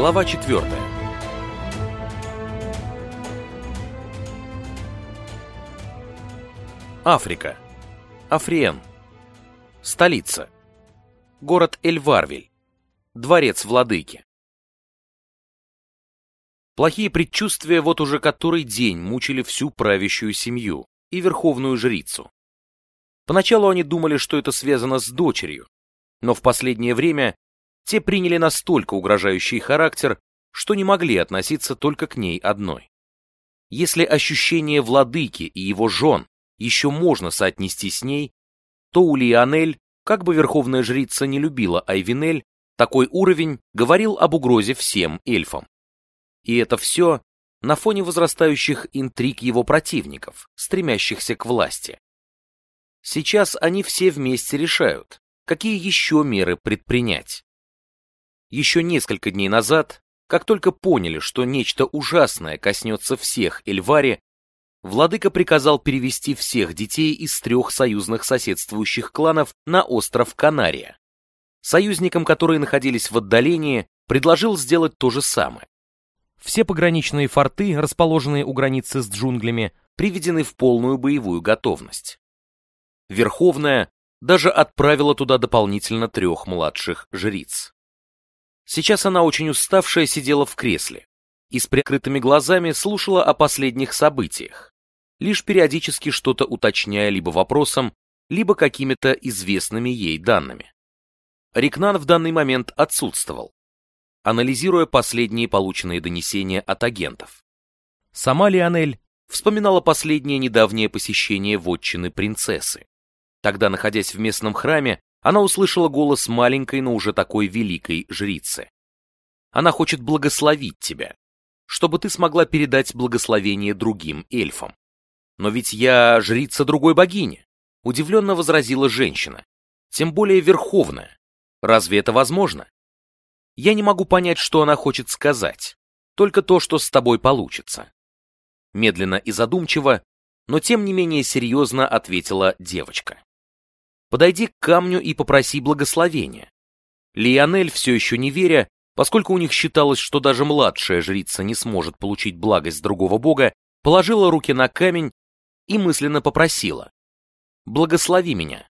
Глава 4. Африка. Африен. Столица. Город Эльварвиль. Дворец владыки. Плохие предчувствия вот уже который день мучили всю правящую семью и верховную жрицу. Поначалу они думали, что это связано с дочерью, но в последнее время те приняли настолько угрожающий характер, что не могли относиться только к ней одной. Если ощущение владыки и его жен еще можно соотнести с ней, то у Лионель, как бы верховная жрица не любила Айвинель, такой уровень говорил об угрозе всем эльфам. И это все на фоне возрастающих интриг его противников, стремящихся к власти. Сейчас они все вместе решают, какие еще меры предпринять. Еще несколько дней назад, как только поняли, что нечто ужасное коснется всех Эльвари, владыка приказал перевести всех детей из трех союзных соседствующих кланов на остров Канария. Союзникам, которые находились в отдалении, предложил сделать то же самое. Все пограничные форты, расположенные у границы с джунглями, приведены в полную боевую готовность. Верховная даже отправила туда дополнительно трех младших жриц. Сейчас она очень уставшая сидела в кресле и с прикрытыми глазами слушала о последних событиях, лишь периодически что-то уточняя либо вопросом, либо какими-то известными ей данными. Рикнан в данный момент отсутствовал, анализируя последние полученные донесения от агентов. Сама Лионель вспоминала последнее недавнее посещение вотчины принцессы. Тогда, находясь в местном храме, она услышала голос маленькой, но уже такой великой жрицы. Она хочет благословить тебя, чтобы ты смогла передать благословение другим эльфам. Но ведь я жрица другой богини, удивленно возразила женщина, тем более верховная. Разве это возможно? Я не могу понять, что она хочет сказать, только то, что с тобой получится. Медленно и задумчиво, но тем не менее серьезно ответила девочка. Подойди к камню и попроси благословения. Лионель, все еще не веря, поскольку у них считалось, что даже младшая жрица не сможет получить благость другого бога, положила руки на камень и мысленно попросила «Благослови меня».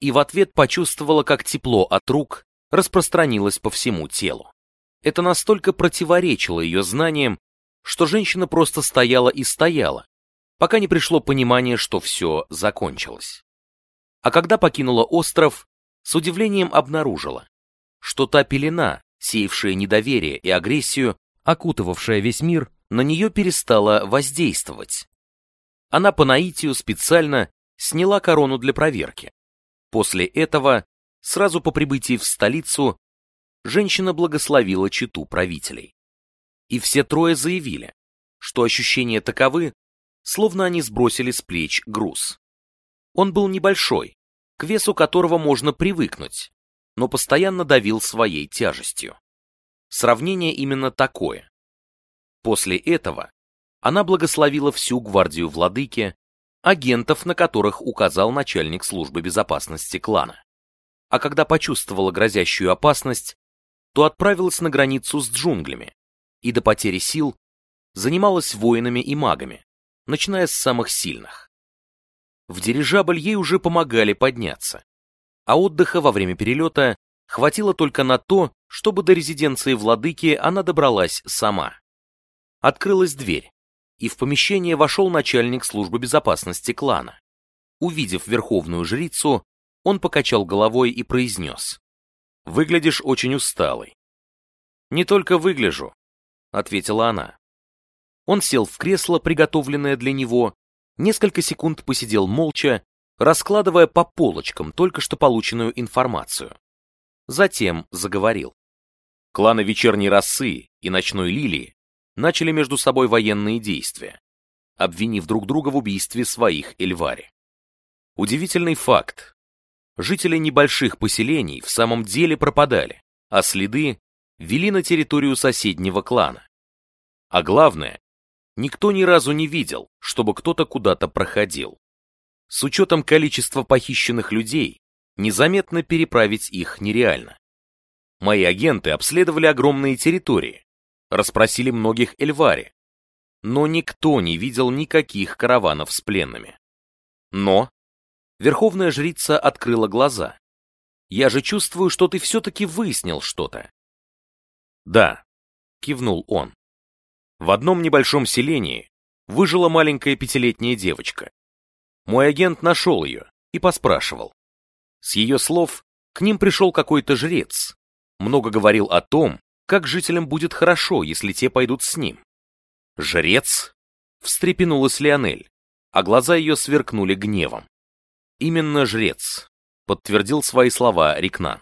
И в ответ почувствовала, как тепло от рук распространилось по всему телу. Это настолько противоречило ее знаниям, что женщина просто стояла и стояла, пока не пришло понимание, что все закончилось. А когда покинула остров, с удивлением обнаружила, что та пелена, сеявшая недоверие и агрессию, окутывавшая весь мир, на нее перестала воздействовать. Она по наитию специально сняла корону для проверки. После этого, сразу по прибытии в столицу, женщина благословила читу правителей. И все трое заявили, что ощущения таковы, словно они сбросили с плеч груз. Он был небольшой, к весу которого можно привыкнуть, но постоянно давил своей тяжестью. Сравнение именно такое. После этого она благословила всю гвардию владыки, агентов, на которых указал начальник службы безопасности клана. А когда почувствовала грозящую опасность, то отправилась на границу с джунглями и до потери сил занималась воинами и магами, начиная с самых сильных. В дирижабль ей уже помогали подняться, а отдыха во время перелета хватило только на то, чтобы до резиденции владыки она добралась сама. Открылась дверь, и в помещение вошел начальник службы безопасности клана. Увидев верховную жрицу, он покачал головой и произнес. «Выглядишь очень усталой». «Не только выгляжу», — ответила она. Он сел в кресло, приготовленное для него, несколько секунд посидел молча, раскладывая по полочкам только что полученную информацию. Затем заговорил. Кланы Вечерней Росы и Ночной Лилии начали между собой военные действия, обвинив друг друга в убийстве своих Эльвари. Удивительный факт. Жители небольших поселений в самом деле пропадали, а следы вели на территорию соседнего клана. А главное, никто ни разу не видел, чтобы кто-то куда-то проходил. С учетом количества похищенных людей, незаметно переправить их нереально. Мои агенты обследовали огромные территории, расспросили многих Эльвари, но никто не видел никаких караванов с пленными. Но Верховная жрица открыла глаза. «Я же чувствую, что ты все-таки выяснил что-то». «Да», — кивнул он. В одном небольшом селении выжила маленькая пятилетняя девочка. Мой агент нашел ее и поспрашивал. С ее слов, к ним пришел какой-то жрец. Много говорил о том, как жителям будет хорошо, если те пойдут с ним. «Жрец?» — встрепенулась Леонель, а глаза ее сверкнули гневом. «Именно жрец», — подтвердил свои слова Рикнан.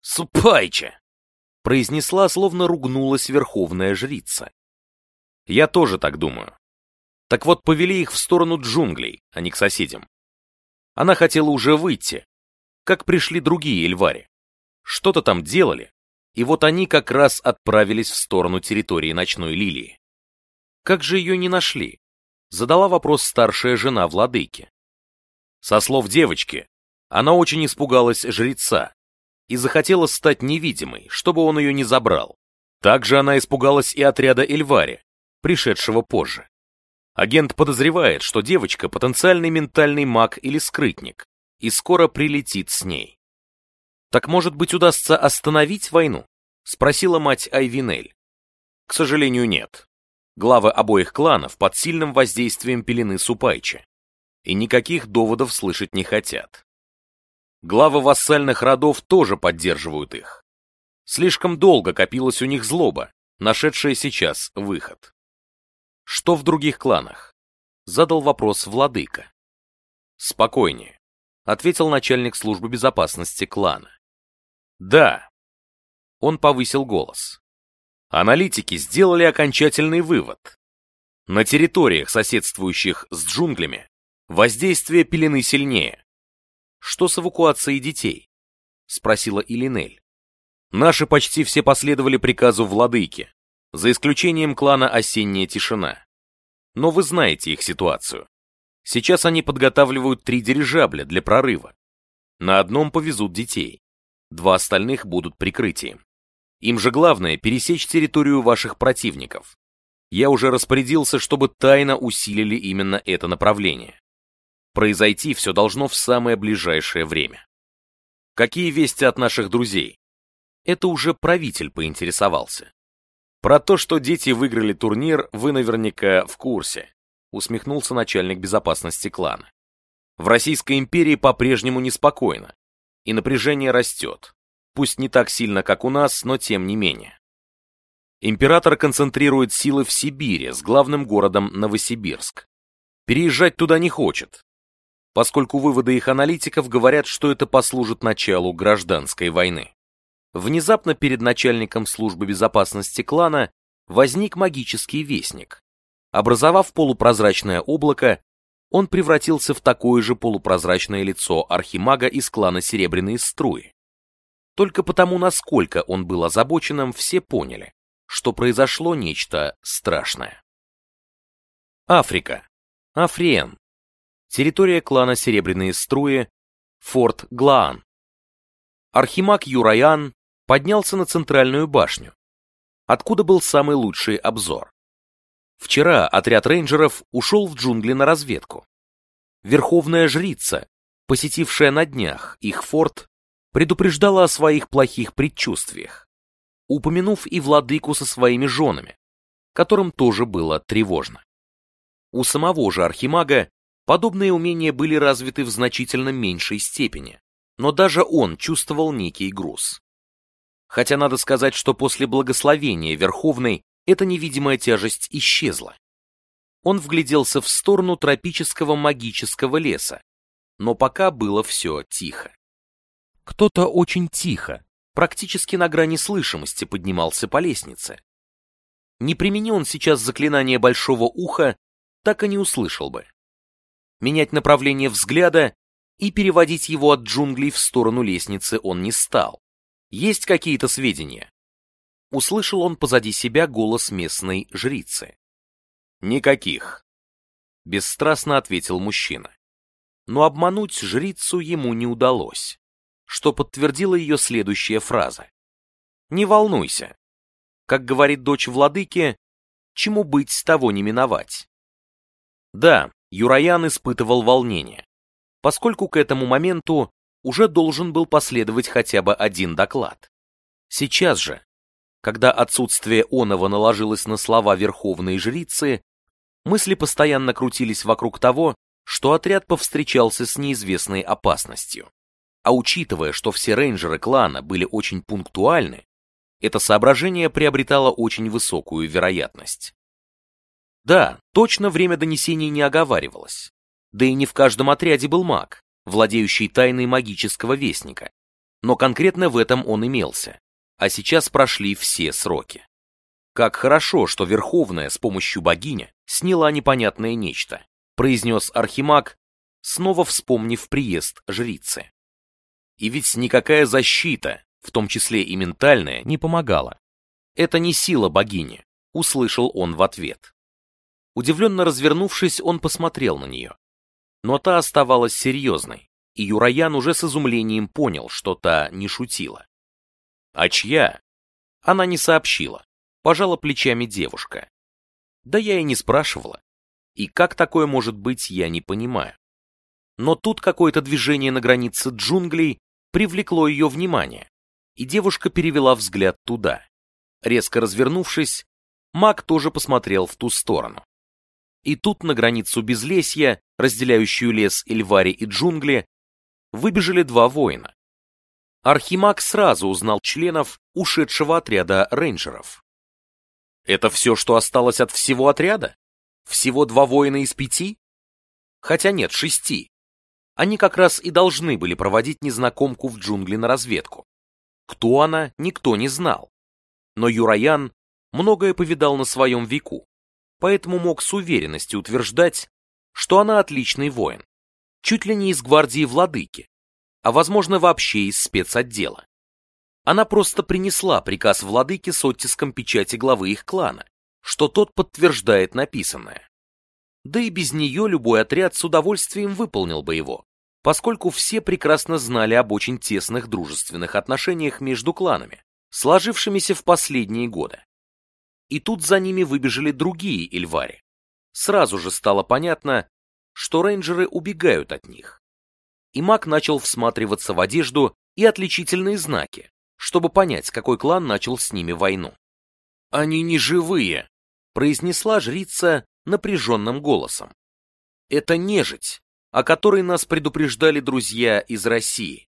«Супайче!» — произнесла, словно ругнулась верховная жрица. «Я тоже так думаю. Так вот, повели их в сторону джунглей, а не к соседям. Она хотела уже выйти, как пришли другие Эльвари. Что-то там делали, и вот они как раз отправились в сторону территории ночной лилии. Как же ее не нашли? Задала вопрос старшая жена владыки. Со слов девочки, она очень испугалась жреца и захотела стать невидимой, чтобы он ее не забрал. Также она испугалась и отряда Эльвари, пришедшего позже. Агент подозревает, что девочка потенциальный ментальный маг или скрытник, и скоро прилетит с ней. «Так, может быть, удастся остановить войну?» — спросила мать Айвинель. «К сожалению, нет. Главы обоих кланов под сильным воздействием пелены Супайча, и никаких доводов слышать не хотят. Главы вассальных родов тоже поддерживают их. Слишком долго копилась у них злоба, нашедшая сейчас выход. Что в других кланах? Задал вопрос владыка. Спокойнее, ответил начальник службы безопасности клана. Да. Он повысил голос. Аналитики сделали окончательный вывод. На территориях, соседствующих с джунглями, воздействие пелены сильнее. Что с эвакуацией детей? Спросила Илинель. Наши почти все последовали приказу владыки, за исключением клана «Осенняя тишина». Но вы знаете их ситуацию. Сейчас они подготавливают три дирижабля для прорыва. На одном повезут детей. Два остальных будут прикрытием. Им же главное пересечь территорию ваших противников. Я уже распорядился, чтобы тайно усилили именно это направление. Произойти все должно в самое ближайшее время. Какие вести от наших друзей? Это уже правитель поинтересовался. Про то, что дети выиграли турнир, вы наверняка в курсе, усмехнулся начальник безопасности клана. В Российской империи по-прежнему неспокойно и напряжение растет. Пусть не так сильно, как у нас, но тем не менее. Император концентрирует силы в Сибири с главным городом Новосибирск. Переезжать туда не хочет, поскольку выводы их аналитиков говорят, что это послужит началу гражданской войны. Внезапно перед начальником службы безопасности клана возник магический вестник. Образовав полупрозрачное облако, он превратился в такое же полупрозрачное лицо архимага из клана Серебряные Струи. Только потому, насколько он был озабоченным, все поняли, что произошло нечто страшное. Африка. Африен. Территория клана Серебряные Струи. Форт Глаан. Архимаг Юраян поднялся на центральную башню, откуда был самый лучший обзор. Вчера отряд рейнджеров ушел в джунгли на разведку. Верховная жрица, посетившая на днях их форт, предупреждала о своих плохих предчувствиях, упомянув и владыку со своими женами, которым тоже было тревожно. У самого же архимага подобные умения были развиты в значительно меньшей степени, но даже он чувствовал некий груз. Хотя надо сказать, что после благословения Верховной эта невидимая тяжесть исчезла. Он вгляделся в сторону тропического магического леса, но пока было все тихо. Кто-то очень тихо, практически на грани слышимости поднимался по лестнице. Не примени он сейчас заклинание большого уха, так и не услышал бы. Менять направление взгляда и переводить его от джунглей в сторону лестницы он не стал. Есть какие-то сведения? услышал он позади себя голос местной жрицы. «Никаких», — бесстрастно ответил мужчина. Но обмануть жрицу ему не удалось, что подтвердила ее следующая фраза. Не волнуйся. Как говорит дочь владыки, чему быть, того не миновать. Да, Юраян испытывал волнение, поскольку к этому моменту уже должен был последовать хотя бы один доклад. Сейчас же, когда отсутствие оного наложилось на слова верховной жрицы, мысли постоянно крутились вокруг того, что отряд повстречался с неизвестной опасностью. А учитывая, что все рейнджеры клана были очень пунктуальны, это соображение приобретало очень высокую вероятность. Да, точно время донесений не оговаривалось. Да и не в каждом отряде был маг, владеющий тайной магического вестника. Но конкретно в этом он имелся. А сейчас прошли все сроки. Как хорошо, что Верховная с помощью богиня сняла непонятное нечто, произнес Архимаг, снова вспомнив приезд жрицы. И ведь никакая защита, в том числе и ментальная, не помогала. Это не сила богини, услышал он в ответ. Удивленно развернувшись, он посмотрел на нее. Но та оставалась серьезной, и Юраян уже с изумлением понял, что та не шутила. «А чья?» Она не сообщила, пожала плечами девушка. Да я и не спрашивала. И как такое может быть, я не понимаю. Но тут какое-то движение на границе джунглей привлекло ее внимание, и девушка перевела взгляд туда. Резко развернувшись, маг тоже посмотрел в ту сторону. И тут на границу безлесья, разделяющую лес Эльвари и джунгли, выбежали два воина. Архимаг сразу узнал членов ушедшего отряда рейнджеров. Это все, что осталось от всего отряда? Всего два воина из пяти? Хотя нет, шести. Они как раз и должны были проводить незнакомку в джунгли на разведку. Кто она, никто не знал. Но Юраян многое повидал на своем веку поэтому мог с уверенностью утверждать, что она отличный воин, чуть ли не из гвардии владыки, а возможно вообще из спецотдела. Она просто принесла приказ владыки с оттиском печати главы их клана, что тот подтверждает написанное. Да и без нее любой отряд с удовольствием выполнил бы его, поскольку все прекрасно знали об очень тесных дружественных отношениях между кланами, сложившимися в последние годы и тут за ними выбежали другие Эльвари. Сразу же стало понятно, что рейнджеры убегают от них. И маг начал всматриваться в одежду и отличительные знаки, чтобы понять, какой клан начал с ними войну. «Они не живые», — произнесла жрица напряженным голосом. «Это нежить, о которой нас предупреждали друзья из России».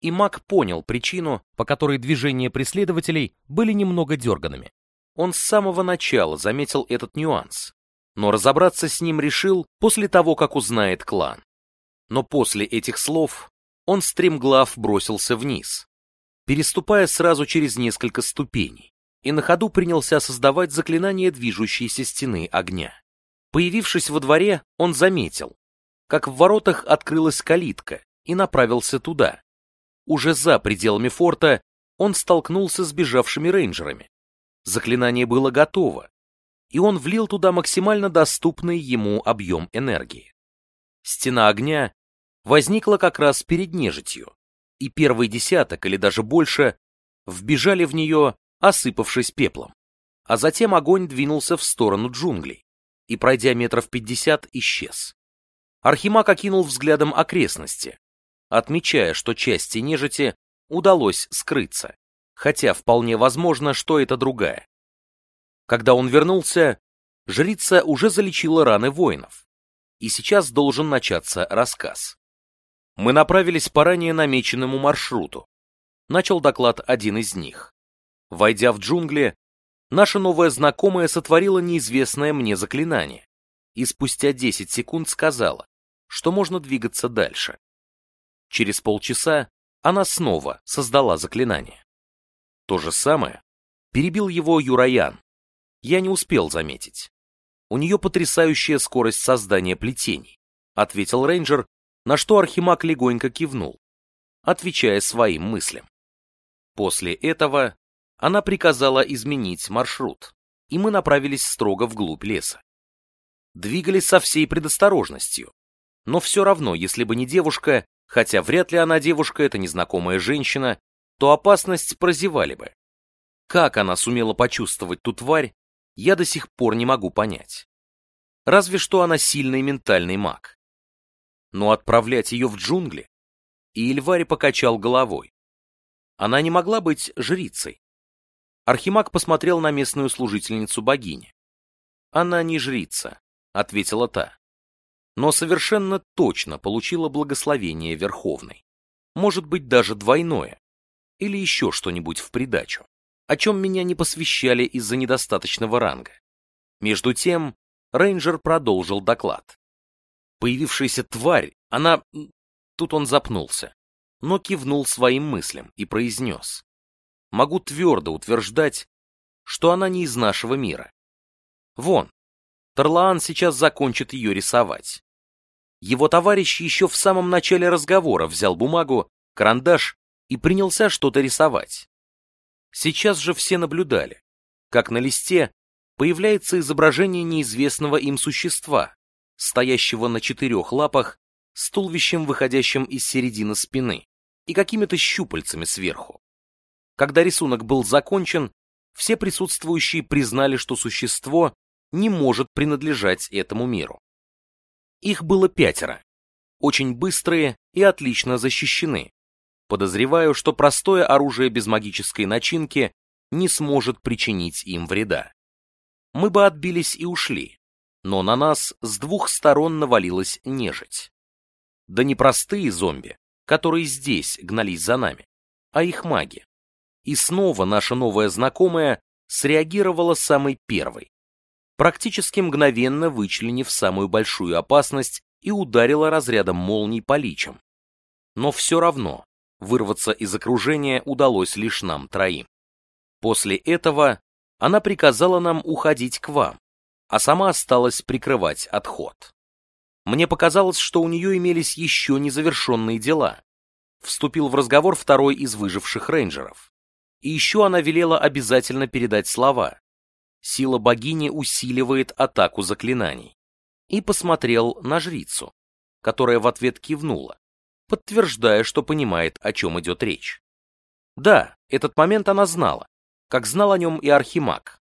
И маг понял причину, по которой движения преследователей были немного дерганными. Он с самого начала заметил этот нюанс, но разобраться с ним решил после того, как узнает клан. Но после этих слов он стремглав бросился вниз, переступая сразу через несколько ступеней, и на ходу принялся создавать заклинание движущейся стены огня. Появившись во дворе, он заметил, как в воротах открылась калитка и направился туда. Уже за пределами форта он столкнулся с бежавшими рейнджерами, Заклинание было готово, и он влил туда максимально доступный ему объем энергии. Стена огня возникла как раз перед нежитью, и первый десяток или даже больше вбежали в нее, осыпавшись пеплом. А затем огонь двинулся в сторону джунглей и, пройдя метров пятьдесят, исчез. Архимаг окинул взглядом окрестности, отмечая, что части нежити удалось скрыться хотя вполне возможно, что это другая. Когда он вернулся, жрица уже залечила раны воинов, и сейчас должен начаться рассказ. Мы направились по ранее намеченному маршруту. Начал доклад один из них. Войдя в джунгли, наша новая знакомая сотворила неизвестное мне заклинание и спустя 10 секунд сказала, что можно двигаться дальше. Через полчаса она снова создала заклинание. То же самое перебил его Юраян. Я не успел заметить. У нее потрясающая скорость создания плетений, ответил рейнджер, на что Архимаг легонько кивнул, отвечая своим мыслям. После этого она приказала изменить маршрут, и мы направились строго вглубь леса. Двигались со всей предосторожностью, но все равно, если бы не девушка, хотя вряд ли она девушка, это незнакомая женщина, то опасность прозевали бы. Как она сумела почувствовать ту тварь, я до сих пор не могу понять. Разве что она сильный ментальный маг. Но отправлять ее в джунгли? И Ильвари покачал головой. Она не могла быть жрицей. Архимаг посмотрел на местную служительницу богини. «Она не жрица», — ответила та. «Но совершенно точно получила благословение Верховной. Может быть, даже двойное. Или еще что-нибудь в придачу, о чем меня не посвящали из-за недостаточного ранга. Между тем, рейнджер продолжил доклад. Появившаяся тварь, она... Тут он запнулся, но кивнул своим мыслям и произнес могу твердо утверждать, что она не из нашего мира. Вон, Тарлаан сейчас закончит ее рисовать. Его товарищ еще в самом начале разговора взял бумагу, карандаш и принялся что-то рисовать. Сейчас же все наблюдали, как на листе появляется изображение неизвестного им существа, стоящего на четырех лапах, с туловищем, выходящим из середины спины, и какими-то щупальцами сверху. Когда рисунок был закончен, все присутствующие признали, что существо не может принадлежать этому миру. Их было пятеро, очень быстрые и отлично защищены. Подозреваю, что простое оружие без магической начинки не сможет причинить им вреда. Мы бы отбились и ушли, но на нас с двух сторон навалилась нежить. Да не простые зомби, которые здесь гнались за нами, а их маги. И снова наша новая знакомая среагировала самой первой, практически мгновенно вычленив самую большую опасность и ударила разрядом молний по личам. Но все равно вырваться из окружения удалось лишь нам троим. После этого она приказала нам уходить к вам, а сама осталась прикрывать отход. Мне показалось, что у нее имелись еще незавершенные дела. Вступил в разговор второй из выживших рейнджеров. И еще она велела обязательно передать слова. Сила богини усиливает атаку заклинаний. И посмотрел на жрицу, которая в ответ кивнула, подтверждая, что понимает, о чем идет речь. Да, этот момент она знала, как знал о нем и Архимаг.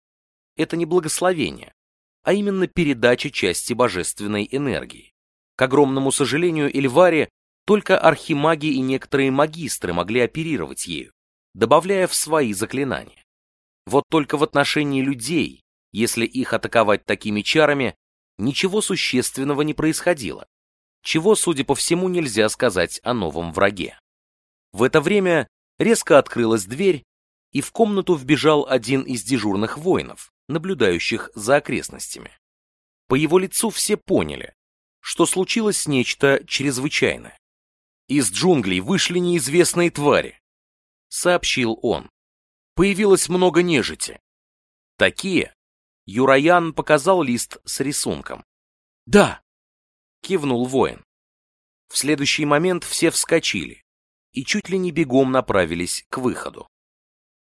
Это не благословение, а именно передача части божественной энергии. К огромному сожалению Эльваре, только архимаги и некоторые магистры могли оперировать ею добавляя в свои заклинания. Вот только в отношении людей, если их атаковать такими чарами, ничего существенного не происходило, чего, судя по всему, нельзя сказать о новом враге. В это время резко открылась дверь, и в комнату вбежал один из дежурных воинов, наблюдающих за окрестностями. По его лицу все поняли, что случилось нечто чрезвычайное. Из джунглей вышли неизвестные твари, — сообщил он. «Появилось много нежити. Такие?» Юраян показал лист с рисунком. «Да!» — кивнул воин. В следующий момент все вскочили и чуть ли не бегом направились к выходу.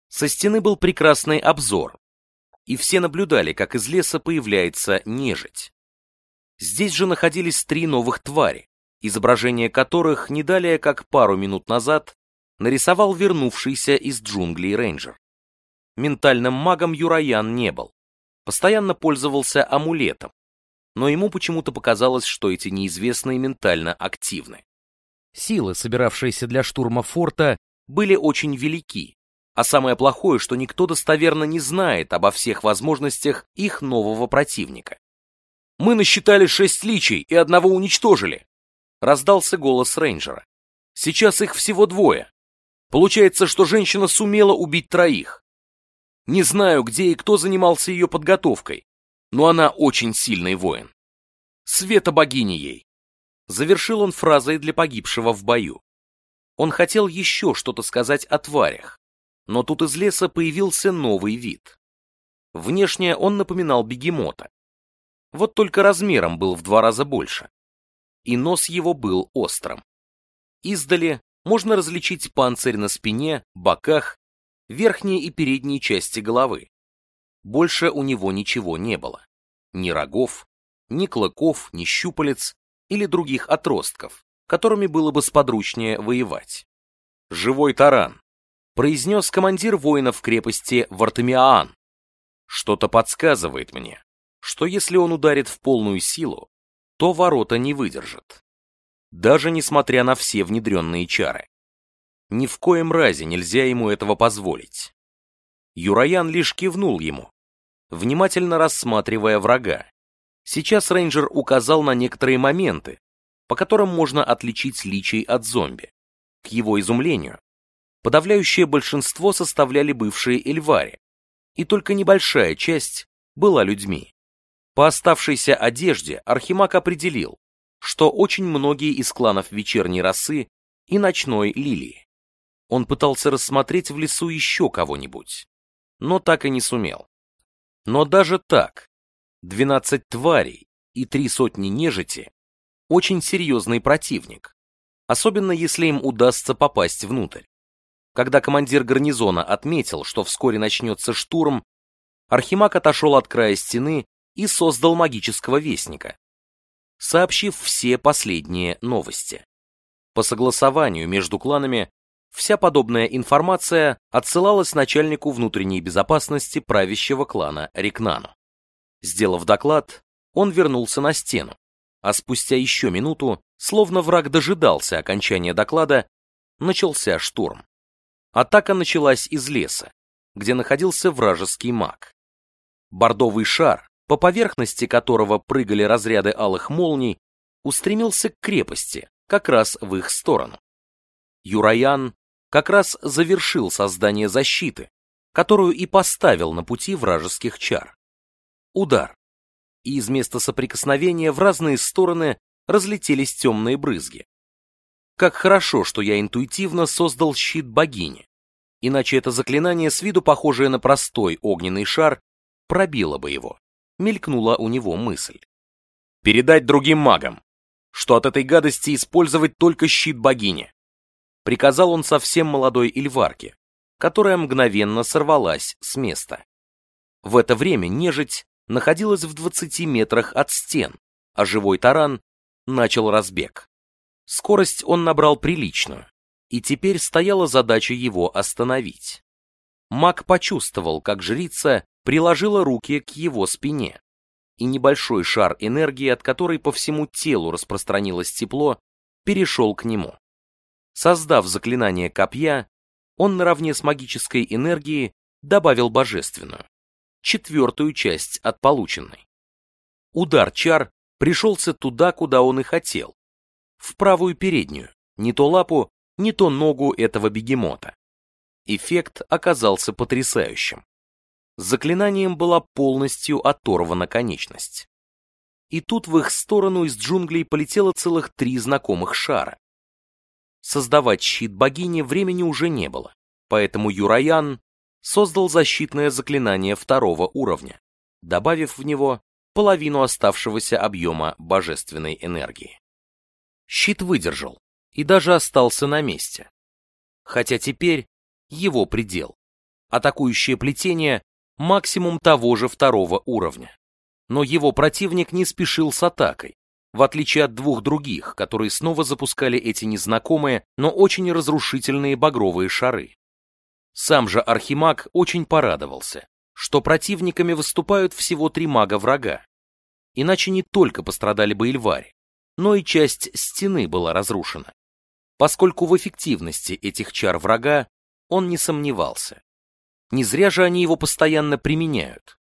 Со стены был прекрасный обзор, и все наблюдали, как из леса появляется нежить. Здесь же находились три новых твари, изображения которых не далее как пару минут назад нарисовал вернувшийся из джунглей рейнджер. Ментальным магом Юраян не был, постоянно пользовался амулетом, но ему почему-то показалось, что эти неизвестные ментально активны. Силы, собиравшиеся для штурма форта, были очень велики, а самое плохое, что никто достоверно не знает обо всех возможностях их нового противника. «Мы насчитали шесть личей и одного уничтожили!» Раздался голос рейнджера. «Сейчас их всего двое. Получается, что женщина сумела убить троих. Не знаю, где и кто занимался ее подготовкой, но она очень сильный воин. Света богини ей. Завершил он фразой для погибшего в бою. Он хотел еще что-то сказать о тварях, но тут из леса появился новый вид. Внешне он напоминал бегемота. Вот только размером был в два раза больше. И нос его был острым. Издали можно различить панцирь на спине, боках, верхней и передней части головы. Больше у него ничего не было. Ни рогов, ни клыков, ни щупалец или других отростков, которыми было бы сподручнее воевать. Живой таран. произнес командир воинов крепости Вартамиаан. Что-то подсказывает мне, что если он ударит в полную силу, то ворота не выдержат. Даже несмотря на все внедренные чары. Ни в коем разе нельзя ему этого позволить. Юраян лишь кивнул ему, внимательно рассматривая врага. Сейчас рейнджер указал на некоторые моменты, по которым можно отличить личий от зомби. К его изумлению, подавляющее большинство составляли бывшие эльвари, и только небольшая часть была людьми. По оставшейся одежде Архимаг определил, что очень многие из кланов вечерней росы и ночной лилии. Он пытался рассмотреть в лесу еще кого-нибудь, но так и не сумел. Но даже так, 12 тварей и три сотни нежити – очень серьезный противник, особенно если им удастся попасть внутрь. Когда командир гарнизона отметил, что вскоре начнется штурм, Архимаг отошел от края стены и создал магического вестника, сообщив все последние новости. По согласованию между кланами вся подобная информация отсылалась начальнику внутренней безопасности правящего клана Рикнану. Сделав доклад, он вернулся на стену, а спустя еще минуту, словно враг дожидался окончания доклада, начался штурм. Атака началась из леса, где находился вражеский маг. Бордовый шар, по поверхности которого прыгали разряды алых молний, устремился к крепости, как раз в их сторону. Юраян как раз завершил создание защиты, которую и поставил на пути вражеских чар. Удар. И из места соприкосновения в разные стороны разлетелись темные брызги. Как хорошо, что я интуитивно создал щит богини. Иначе это заклинание, с виду похожее на простой огненный шар, пробило бы его. Мелькнула у него мысль. Передать другим магам, что от этой гадости использовать только щит богини. Приказал он совсем молодой Ильварке, которая мгновенно сорвалась с места. В это время нежить находилась в 20 метрах от стен, а живой таран начал разбег. Скорость он набрал приличную, и теперь стояла задача его остановить. Маг почувствовал, как жрица приложила руки к его спине, и небольшой шар энергии, от которой по всему телу распространилось тепло, перешел к нему. Создав заклинание копья, он наравне с магической энергией добавил божественную, четвертую часть от полученной. Удар чар пришелся туда, куда он и хотел, в правую переднюю, не то лапу, не то ногу этого бегемота. Эффект оказался потрясающим. Заклинанием была полностью оторвана конечность. И тут в их сторону из джунглей полетело целых три знакомых шара. Создавать щит богини времени уже не было, поэтому Юраян создал защитное заклинание второго уровня, добавив в него половину оставшегося объема божественной энергии. Щит выдержал и даже остался на месте. Хотя теперь его предел. Атакующее плетение – максимум того же второго уровня. Но его противник не спешил с атакой, в отличие от двух других, которые снова запускали эти незнакомые, но очень разрушительные багровые шары. Сам же Архимаг очень порадовался, что противниками выступают всего три мага врага. Иначе не только пострадали бы Эльвари, но и часть стены была разрушена. Поскольку в эффективности этих чар врага он не сомневался. Не зря же они его постоянно применяют.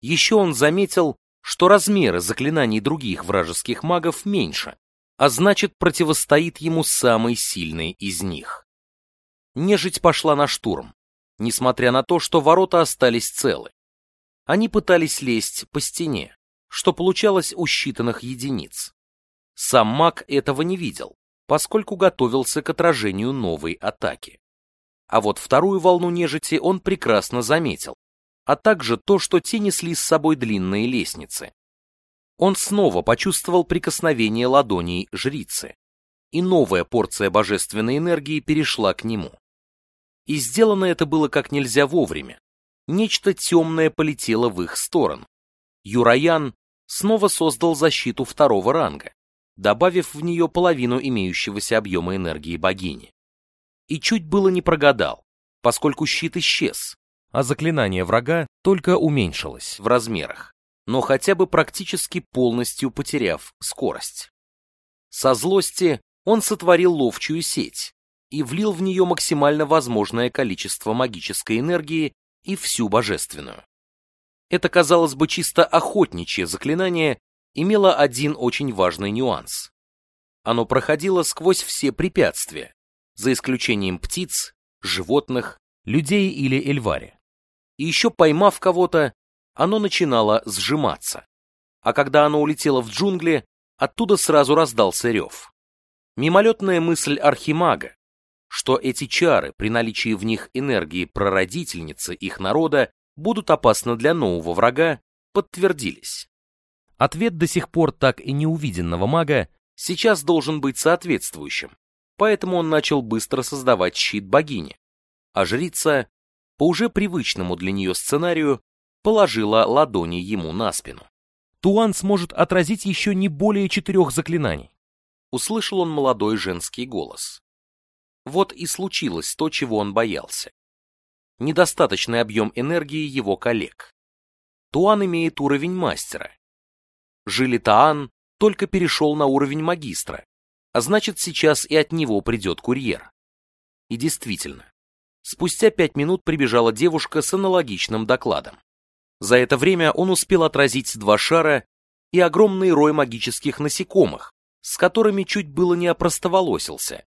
Еще он заметил, что размеры заклинаний других вражеских магов меньше, а значит противостоит ему самый сильный из них. Нежить пошла на штурм, несмотря на то, что ворота остались целы. Они пытались лезть по стене, что получалось у считанных единиц. Сам маг этого не видел, поскольку готовился к отражению новой атаки. А вот вторую волну нежити он прекрасно заметил, а также то, что те несли с собой длинные лестницы. Он снова почувствовал прикосновение ладоней жрицы, и новая порция божественной энергии перешла к нему. И сделано это было как нельзя вовремя. Нечто темное полетело в их сторону. Юраян снова создал защиту второго ранга, добавив в нее половину имеющегося объема энергии богини. И чуть было не прогадал, поскольку щит исчез, а заклинание врага только уменьшилось в размерах, но хотя бы практически полностью потеряв скорость. Со злости он сотворил ловчую сеть и влил в нее максимально возможное количество магической энергии и всю божественную. Это, казалось бы, чисто охотничье заклинание имело один очень важный нюанс. Оно проходило сквозь все препятствия, за исключением птиц, животных, людей или эльвари. И еще поймав кого-то, оно начинало сжиматься. А когда оно улетело в джунгли, оттуда сразу раздался рев. Мимолетная мысль архимага, что эти чары при наличии в них энергии прародительницы их народа будут опасны для нового врага, подтвердились. Ответ до сих пор так и не увиденного мага сейчас должен быть соответствующим, поэтому он начал быстро создавать щит богини, а жрица, по уже привычному для нее сценарию, положила ладони ему на спину. Туан сможет отразить еще не более четырех заклинаний. Услышал он молодой женский голос. Вот и случилось то, чего он боялся. Недостаточный объем энергии его коллег. Туан имеет уровень мастера. Жилитаан только перешел на уровень магистра, а значит сейчас и от него придет курьер. И действительно, спустя пять минут прибежала девушка с аналогичным докладом. За это время он успел отразить два шара и огромный рой магических насекомых, с которыми чуть было не опростоволосился,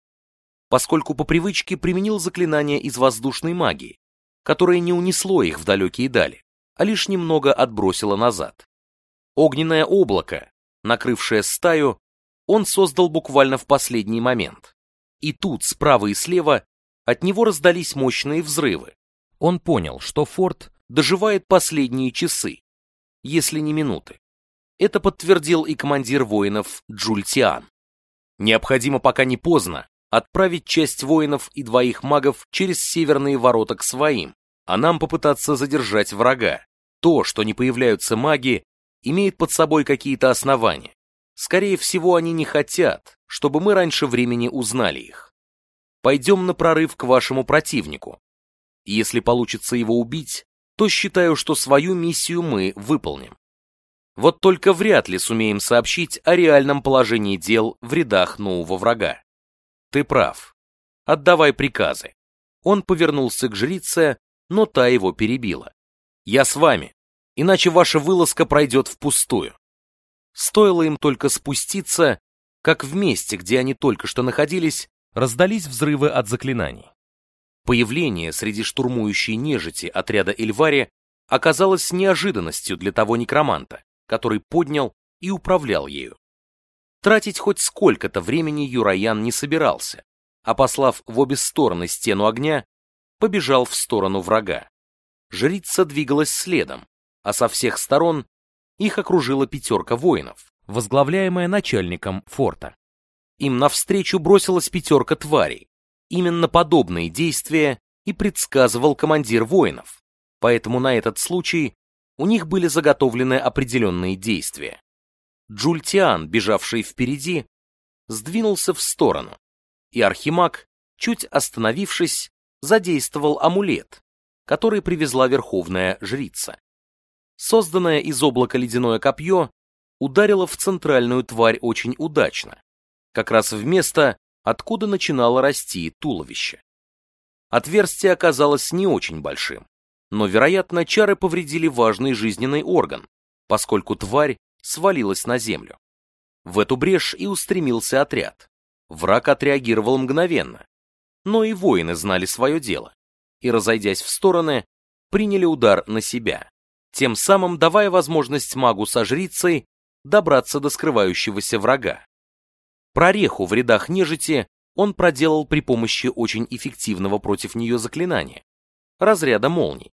поскольку по привычке применил заклинание из воздушной магии, которое не унесло их в далекие дали, а лишь немного отбросило назад. Огненное облако, накрывшее стаю, он создал буквально в последний момент. И тут, справа и слева, от него раздались мощные взрывы. Он понял, что форт доживает последние часы, если не минуты. Это подтвердил и командир воинов Джультиан. Необходимо пока не поздно отправить часть воинов и двоих магов через северные ворота к своим, а нам попытаться задержать врага. То, что не появляются маги, имеет под собой какие-то основания. Скорее всего, они не хотят, чтобы мы раньше времени узнали их. Пойдем на прорыв к вашему противнику. Если получится его убить, то считаю, что свою миссию мы выполним. Вот только вряд ли сумеем сообщить о реальном положении дел в рядах нового врага. Ты прав. Отдавай приказы. Он повернулся к жрице, но та его перебила. Я с вами, иначе ваша вылазка пройдет впустую. Стоило им только спуститься, как в месте, где они только что находились, раздались взрывы от заклинаний. Появление среди штурмующей нежити отряда Эльвари оказалось неожиданностью для того некроманта, который поднял и управлял ею. Тратить хоть сколько-то времени Юраян не собирался, а послав в обе стороны стену огня, побежал в сторону врага. Жрица двигалась следом, а со всех сторон их окружила пятерка воинов, возглавляемая начальником форта. Им навстречу бросилась пятерка тварей. Именно подобные действия и предсказывал командир воинов, поэтому на этот случай у них были заготовлены определенные действия. Джультиан, бежавший впереди, сдвинулся в сторону, и Архимаг, чуть остановившись, задействовал амулет, который привезла верховная жрица. Созданное из облака ледяное копье ударило в центральную тварь очень удачно, как раз в место, откуда начинало расти туловище. Отверстие оказалось не очень большим, но, вероятно, чары повредили важный жизненный орган, поскольку тварь свалилась на землю. В эту брешь и устремился отряд. Враг отреагировал мгновенно. Но и воины знали свое дело. И, разойдясь в стороны, приняли удар на себя, тем самым давая возможность магу со жрицей добраться до скрывающегося врага. Прореху в рядах нежити он проделал при помощи очень эффективного против нее заклинания — разряда молний.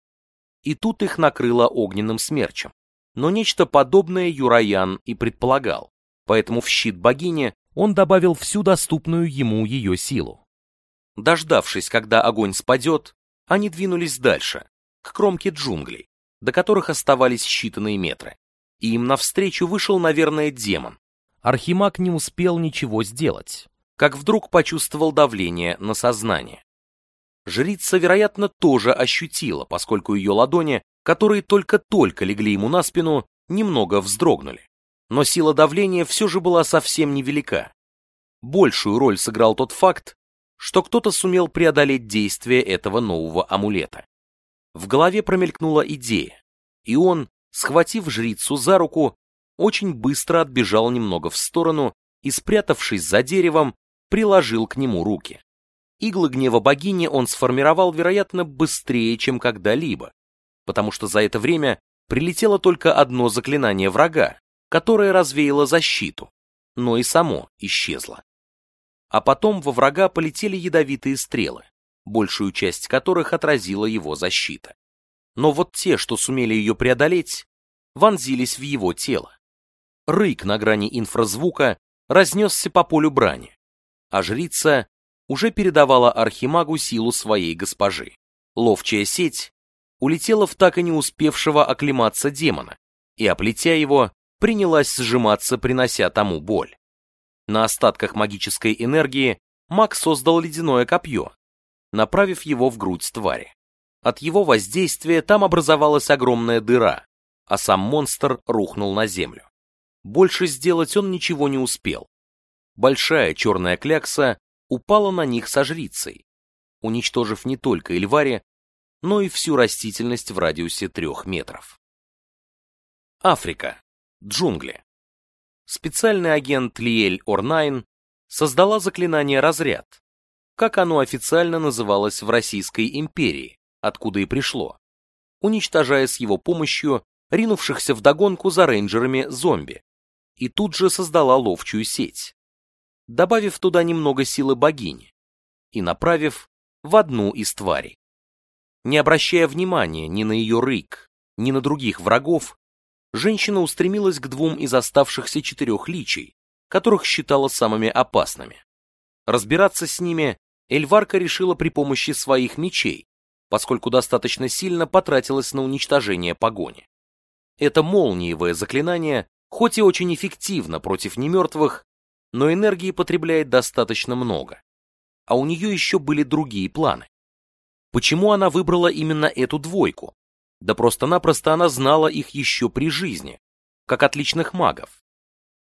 И тут их накрыло огненным смерчем но нечто подобное Юраян и предполагал, поэтому в щит богини он добавил всю доступную ему ее силу. Дождавшись, когда огонь спадет, они двинулись дальше, к кромке джунглей, до которых оставались считанные метры. И им навстречу вышел, наверное, демон. Архимаг не успел ничего сделать, как вдруг почувствовал давление на сознание. жрица, вероятно, тоже ощутила, поскольку ее ладони, которые только-только легли ему на спину, немного вздрогнули. Но сила давления все же была совсем невелика. Большую роль сыграл тот факт, что кто-то сумел преодолеть действие этого нового амулета. В голове промелькнула идея, и он, схватив жрицу за руку, очень быстро отбежал немного в сторону и, спрятавшись за деревом, приложил к нему руки. Иглы гнева богини он сформировал, вероятно, быстрее, чем когда-либо, потому что за это время прилетело только одно заклинание врага, которое развеяло защиту, но и само исчезло. А потом во врага полетели ядовитые стрелы, большую часть которых отразила его защита. Но вот те, что сумели ее преодолеть, вонзились в его тело. Рык на грани инфразвука разнесся по полю брани, а жрица уже передавала архимагу силу своей госпожи. Ловчая сеть улетела в так и не успевшего оклематься демона, и, оплетя его, принялась сжиматься, принося тому боль. На остатках магической энергии маг создал ледяное копье, направив его в грудь твари. От его воздействия там образовалась огромная дыра, а сам монстр рухнул на землю. Больше сделать он ничего не успел. Большая черная клякса упала на них со жрицей, уничтожив не только Эльвари, но и всю растительность в радиусе трех метров. Африка. Джунгли специальный агент Лиэль Орнайн создала заклинание «Разряд», как оно официально называлось в Российской империи, откуда и пришло, уничтожая с его помощью ринувшихся вдогонку за рейнджерами зомби, и тут же создала ловчую сеть, добавив туда немного силы богини и направив в одну из тварей. Не обращая внимания ни на ее рык, ни на других врагов, женщина устремилась к двум из оставшихся четырех личей, которых считала самыми опасными. Разбираться с ними Эльварка решила при помощи своих мечей, поскольку достаточно сильно потратилась на уничтожение погони. Это молниевое заклинание, хоть и очень эффективно против немертвых, но энергии потребляет достаточно много. А у нее еще были другие планы. Почему она выбрала именно эту двойку? Да просто-напросто она знала их еще при жизни, как отличных магов.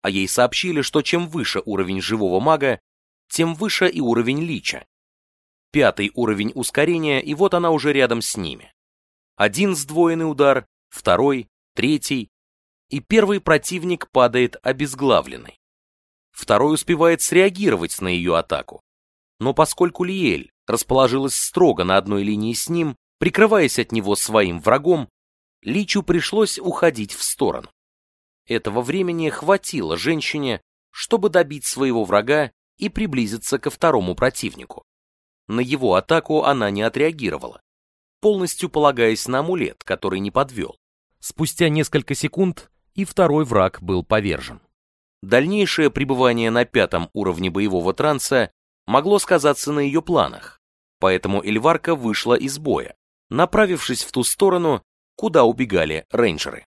А ей сообщили, что чем выше уровень живого мага, тем выше и уровень лича. Пятый уровень ускорения, и вот она уже рядом с ними. Один сдвоенный удар, второй, третий, и первый противник падает обезглавленный. Второй успевает среагировать на ее атаку. Но поскольку Лиэль расположилась строго на одной линии с ним, Прикрываясь от него своим врагом, Личу пришлось уходить в сторону. Этого времени хватило женщине, чтобы добить своего врага и приблизиться ко второму противнику. На его атаку она не отреагировала, полностью полагаясь на амулет, который не подвел. Спустя несколько секунд и второй враг был повержен. Дальнейшее пребывание на пятом уровне боевого транса могло сказаться на ее планах, поэтому Эльварка вышла из боя, направившись в ту сторону, куда убегали рейнджеры.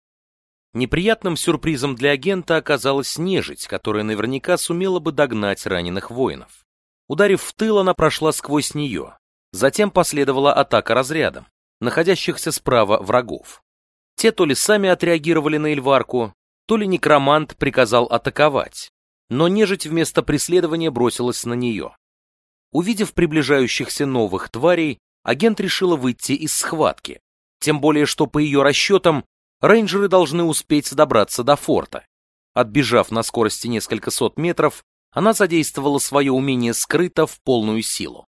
Неприятным сюрпризом для агента оказалась нежить, которая наверняка сумела бы догнать раненых воинов. Ударив в тыл, она прошла сквозь нее. Затем последовала атака разрядом, находящихся справа врагов. Те то ли сами отреагировали на Эльварку, то ли некромант приказал атаковать, но нежить вместо преследования бросилась на нее. Увидев приближающихся новых тварей, агент решила выйти из схватки, тем более что по ее расчетам рейнджеры должны успеть добраться до форта. Отбежав на скорости несколько сот метров, она задействовала свое умение скрыто в полную силу.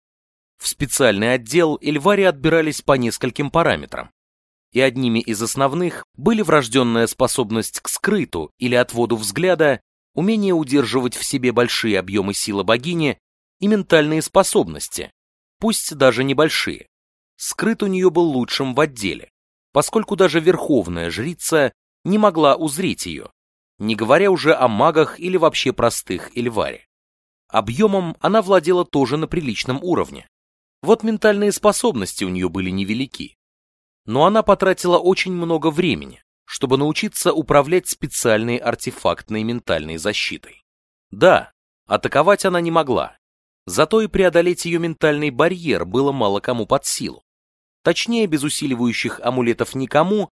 В специальный отдел Эльвари отбирались по нескольким параметрам, и одними из основных были врожденная способность к скрыту или отводу взгляда, умение удерживать в себе большие объемы силы богини и ментальные способности, пусть даже небольшие. Скрыт у нее был лучшим в отделе, поскольку даже верховная жрица не могла узреть ее, не говоря уже о магах или вообще простых эльваре. Объемом она владела тоже на приличном уровне. Вот ментальные способности у нее были невелики. Но она потратила очень много времени, чтобы научиться управлять специальной артефактной ментальной защитой. Да, атаковать она не могла, Зато и преодолеть ее ментальный барьер было мало кому под силу. Точнее, без усиливающих амулетов никому,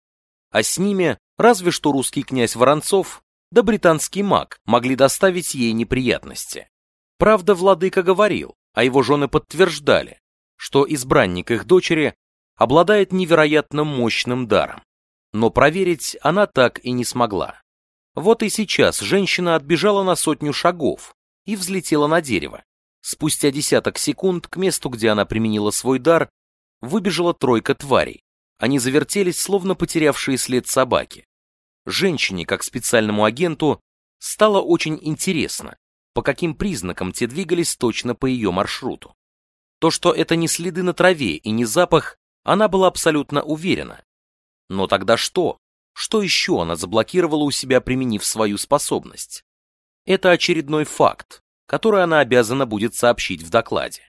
а с ними разве что русский князь Воронцов да британский маг могли доставить ей неприятности. Правда, владыка говорил, а его жены подтверждали, что избранник их дочери обладает невероятно мощным даром. Но проверить она так и не смогла. Вот и сейчас женщина отбежала на сотню шагов и взлетела на дерево. Спустя десяток секунд к месту, где она применила свой дар, выбежала тройка тварей. Они завертелись, словно потерявшие след собаки. Женщине, как специальному агенту, стало очень интересно, по каким признакам те двигались точно по ее маршруту. То, что это не следы на траве и не запах, она была абсолютно уверена. Но тогда что? Что еще она заблокировала у себя, применив свою способность? Это очередной факт, который она обязана будет сообщить в докладе.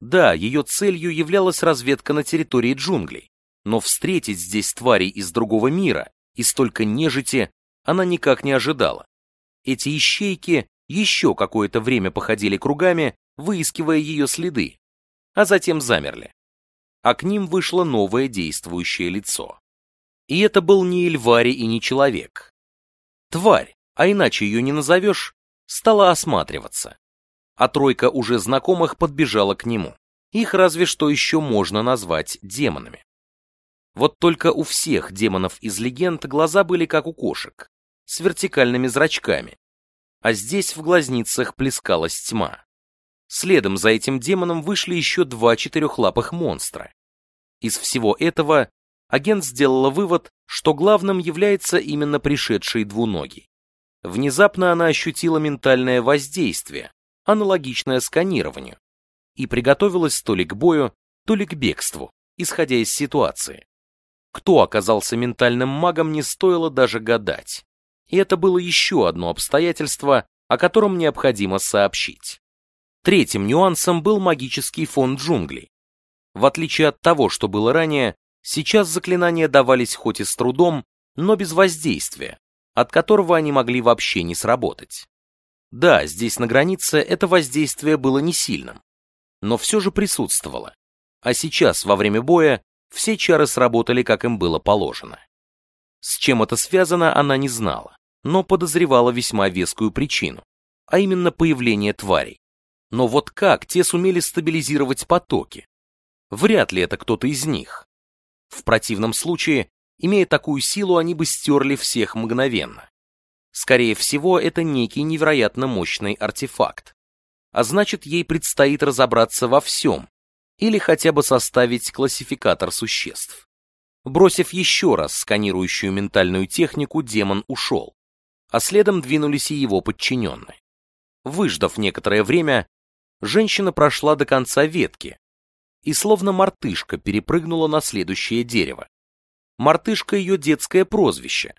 Да, ее целью являлась разведка на территории джунглей, но встретить здесь тварей из другого мира и столько нежити она никак не ожидала. Эти ищейки еще какое-то время походили кругами, выискивая ее следы, а затем замерли. А к ним вышло новое действующее лицо. И это был не Эльвари и не человек. Тварь, а иначе ее не назовешь, стала осматриваться. А тройка уже знакомых подбежала к нему. Их разве что еще можно назвать демонами. Вот только у всех демонов из легенд глаза были как у кошек, с вертикальными зрачками, а здесь в глазницах плескалась тьма. Следом за этим демоном вышли еще два четырехлапых монстра. Из всего этого агент сделала вывод, что главным является именно пришедший двуногий. Внезапно она ощутила ментальное воздействие, аналогичное сканированию, и приготовилась то ли к бою, то ли к бегству, исходя из ситуации. Кто оказался ментальным магом, не стоило даже гадать. И это было еще одно обстоятельство, о котором необходимо сообщить. Третьим нюансом был магический фон джунглей. В отличие от того, что было ранее, сейчас заклинания давались хоть и с трудом, но без воздействия, от которого они могли вообще не сработать. Да, здесь на границе это воздействие было не сильным, но все же присутствовало. А сейчас, во время боя, все чары сработали, как им было положено. С чем это связано, она не знала, но подозревала весьма вескую причину, а именно появление тварей. Но вот как те сумели стабилизировать потоки? Вряд ли это кто-то из них. В противном случае, имея такую силу, они бы стерли всех мгновенно. Скорее всего, это некий невероятно мощный артефакт. А значит, ей предстоит разобраться во всем, или хотя бы составить классификатор существ. Бросив еще раз сканирующую ментальную технику, демон ушел, а следом двинулись и его подчиненные. Выждав некоторое время, женщина прошла до конца ветки и словно мартышка перепрыгнула на следующее дерево. Мартышка ее детское прозвище,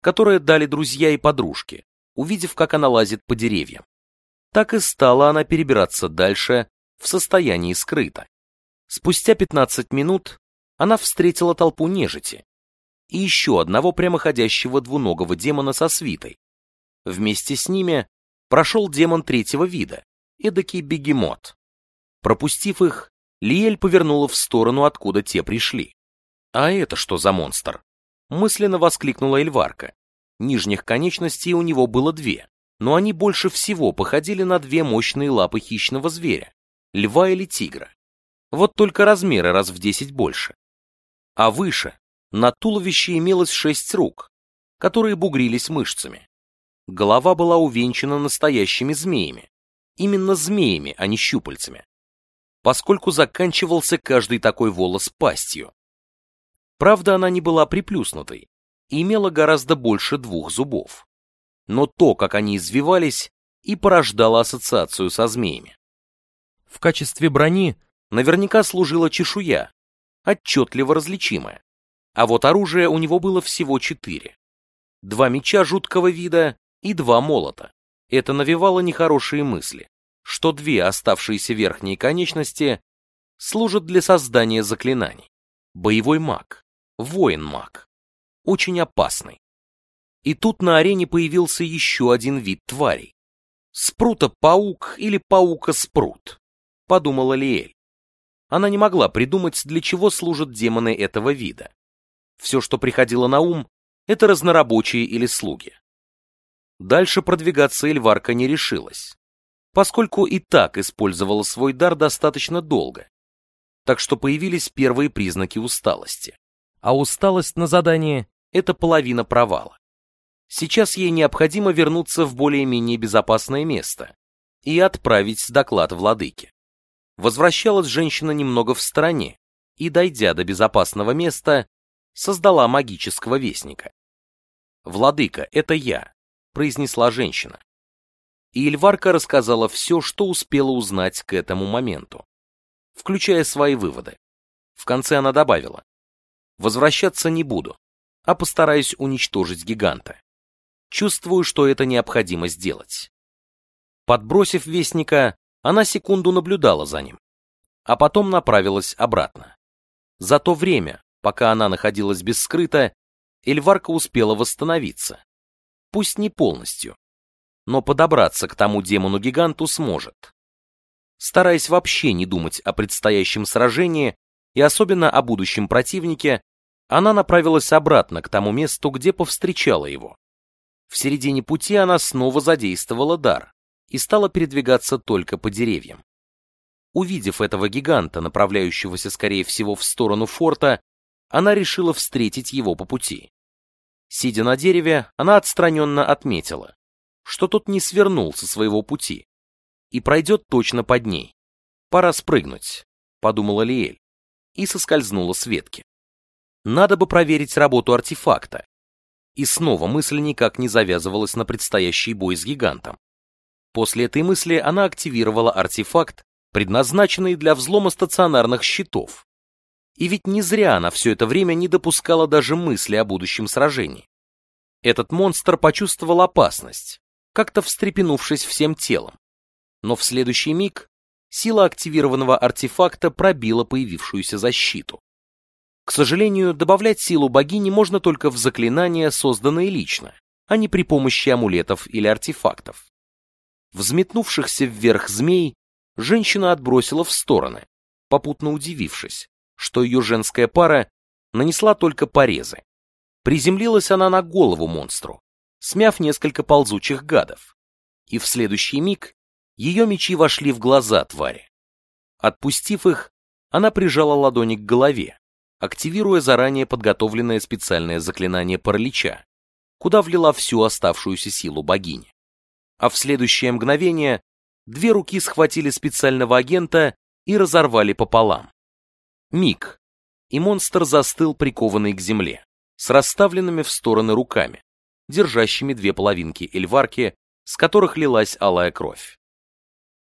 которое дали друзья и подружки, увидев, как она лазит по деревьям. Так и стала она перебираться дальше, в состоянии скрыто. Спустя 15 минут она встретила толпу нежити и еще одного прямоходящего двуногого демона со свитой. Вместе с ними прошел демон третьего вида, эдакий бегемот. Пропустив их, Лиэль повернула в сторону, откуда те пришли. «А это что за монстр?» Мысленно воскликнула Эльварка. Нижних конечностей у него было две, но они больше всего походили на две мощные лапы хищного зверя льва или тигра. Вот только размеры раз в десять больше. А выше, на туловище имелось шесть рук, которые бугрились мышцами. Голова была увенчана настоящими змеями. Именно змеями, а не щупальцами. Поскольку заканчивался каждый такой волос пастью. Правда, она не была приплюснутой и имела гораздо больше двух зубов. Но то, как они извивались, и порождало ассоциацию со змеями. В качестве брони наверняка служила чешуя, отчетливо различимая. А вот оружие у него было всего четыре. Два меча жуткого вида и два молота. Это навевало нехорошие мысли, что две оставшиеся верхние конечности служат для создания заклинаний. Боевой маг, воин-маг, очень опасный. И тут на арене появился еще один вид тварей. Спрута-паук или паука-спрут, подумала Лиэль. Она не могла придумать, для чего служат демоны этого вида. Все, что приходило на ум, это разнорабочие или слуги. Дальше продвигаться Эльварка не решилась, поскольку и так использовала свой дар достаточно долго, так что появились первые признаки усталости. А усталость на задании — это половина провала. Сейчас ей необходимо вернуться в более-менее безопасное место и отправить доклад владыке. Возвращалась женщина немного в стороне и, дойдя до безопасного места, создала магического вестника. «Владыка, это я», — произнесла женщина. И Эльварка рассказала все, что успела узнать к этому моменту, включая свои выводы. В конце она добавила, «Возвращаться не буду, а постараюсь уничтожить гиганта. Чувствую, что это необходимо сделать». Подбросив вестника, она секунду наблюдала за ним, а потом направилась обратно. За то время, Пока она находилась без скрыта, Эльварка успела восстановиться. Пусть не полностью, но подобраться к тому демону-гиганту сможет. Стараясь вообще не думать о предстоящем сражении и особенно о будущем противнике, она направилась обратно к тому месту, где повстречала его. В середине пути она снова задействовала дар и стала передвигаться только по деревьям. Увидев этого гиганта, направляющегося, скорее всего, в сторону форта, она решила встретить его по пути. Сидя на дереве, она отстраненно отметила, что тот не свернул со своего пути и пройдет точно под ней. «Пора спрыгнуть», — подумала Лиэль, и соскользнула с ветки. Надо бы проверить работу артефакта. И снова мысль никак не завязывалась на предстоящий бой с гигантом. После этой мысли она активировала артефакт, предназначенный для взлома стационарных щитов, и ведь не зря она все это время не допускала даже мысли о будущем сражении. Этот монстр почувствовал опасность, как-то встрепенувшись всем телом. Но в следующий миг сила активированного артефакта пробила появившуюся защиту. К сожалению, добавлять силу богини можно только в заклинания, созданные лично, а не при помощи амулетов или артефактов. Взметнувшихся вверх змей женщина отбросила в стороны, попутно удивившись, что ее женская пара нанесла только порезы. Приземлилась она на голову монстру, смяв несколько ползучих гадов. И в следующий миг ее мечи вошли в глаза твари. Отпустив их, она прижала ладони к голове, активируя заранее подготовленное специальное заклинание паралича, куда влила всю оставшуюся силу богини. А в следующее мгновение две руки схватили специального агента и разорвали пополам. Миг, и монстр застыл прикованный к земле, с расставленными в стороны руками, держащими две половинки эльварки, с которых лилась алая кровь.